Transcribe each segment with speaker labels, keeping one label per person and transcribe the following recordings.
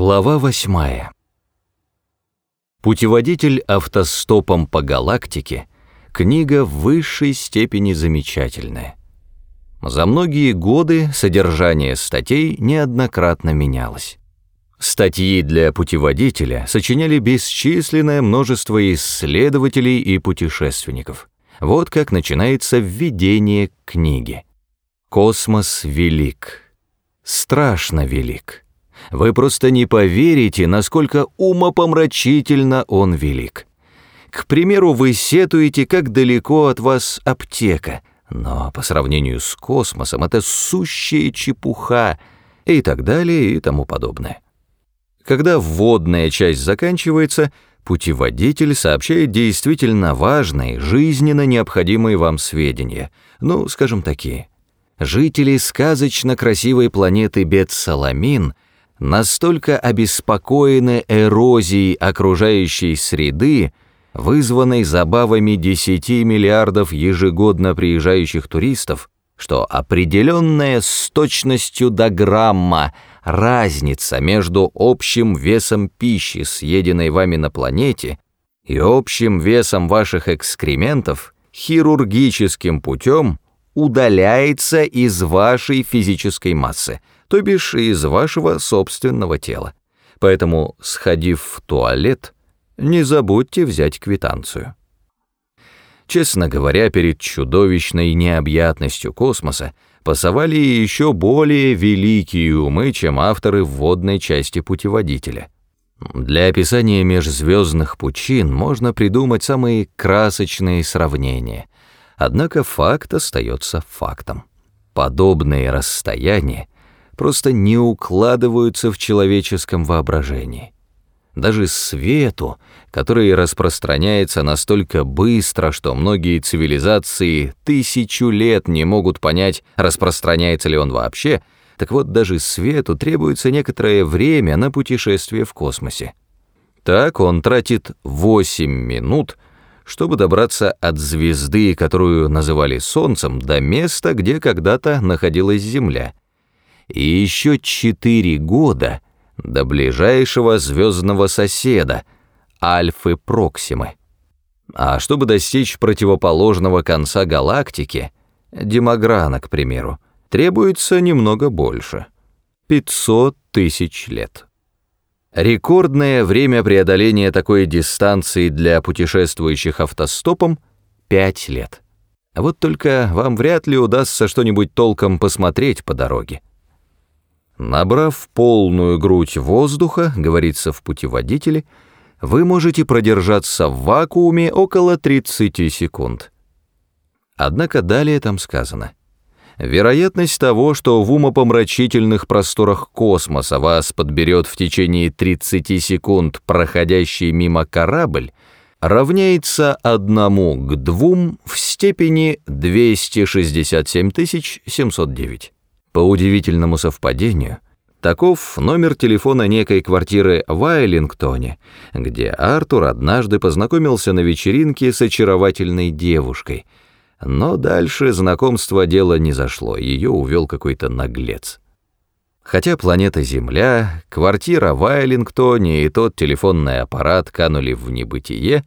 Speaker 1: Глава восьмая. Путеводитель автостопом по галактике — книга в высшей степени замечательная. За многие годы содержание статей неоднократно менялось. Статьи для путеводителя сочиняли бесчисленное множество исследователей и путешественников. Вот как начинается введение к книге. «Космос велик, страшно велик» вы просто не поверите, насколько умопомрачительно он велик. К примеру, вы сетуете, как далеко от вас аптека, но по сравнению с космосом это сущая чепуха и так далее и тому подобное. Когда вводная часть заканчивается, путеводитель сообщает действительно важные, жизненно необходимые вам сведения, ну, скажем такие. Жители сказочно красивой планеты Бет-Саламин — настолько обеспокоены эрозией окружающей среды, вызванной забавами 10 миллиардов ежегодно приезжающих туристов, что определенная с точностью до грамма разница между общим весом пищи, съеденной вами на планете, и общим весом ваших экскрементов хирургическим путем удаляется из вашей физической массы – то бишь из вашего собственного тела. Поэтому, сходив в туалет, не забудьте взять квитанцию. Честно говоря, перед чудовищной необъятностью космоса пасовали еще более великие умы, чем авторы вводной части путеводителя. Для описания межзвездных пучин можно придумать самые красочные сравнения, однако факт остается фактом. Подобные расстояния просто не укладываются в человеческом воображении. Даже свету, который распространяется настолько быстро, что многие цивилизации тысячу лет не могут понять, распространяется ли он вообще, так вот даже свету требуется некоторое время на путешествие в космосе. Так он тратит 8 минут, чтобы добраться от звезды, которую называли Солнцем, до места, где когда-то находилась Земля — и еще четыре года до ближайшего звездного соседа, Альфы Проксимы. А чтобы достичь противоположного конца галактики, Демограна, к примеру, требуется немного больше — 500 тысяч лет. Рекордное время преодоления такой дистанции для путешествующих автостопом — 5 лет. Вот только вам вряд ли удастся что-нибудь толком посмотреть по дороге. Набрав полную грудь воздуха, говорится в путеводителе, вы можете продержаться в вакууме около 30 секунд. Однако далее там сказано. Вероятность того, что в умопомрачительных просторах космоса вас подберет в течение 30 секунд проходящий мимо корабль, равняется одному к двум в степени 267 709. По удивительному совпадению, таков номер телефона некой квартиры в Айлингтоне, где Артур однажды познакомился на вечеринке с очаровательной девушкой. Но дальше знакомство дело не зашло, ее увел какой-то наглец. Хотя планета Земля, квартира в Айлингтоне и тот телефонный аппарат канули в небытие,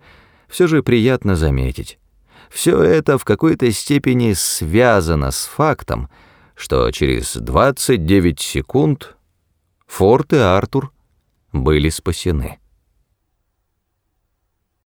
Speaker 1: все же приятно заметить. Все это в какой-то степени связано с фактом, что через 29 секунд Форт и Артур были спасены.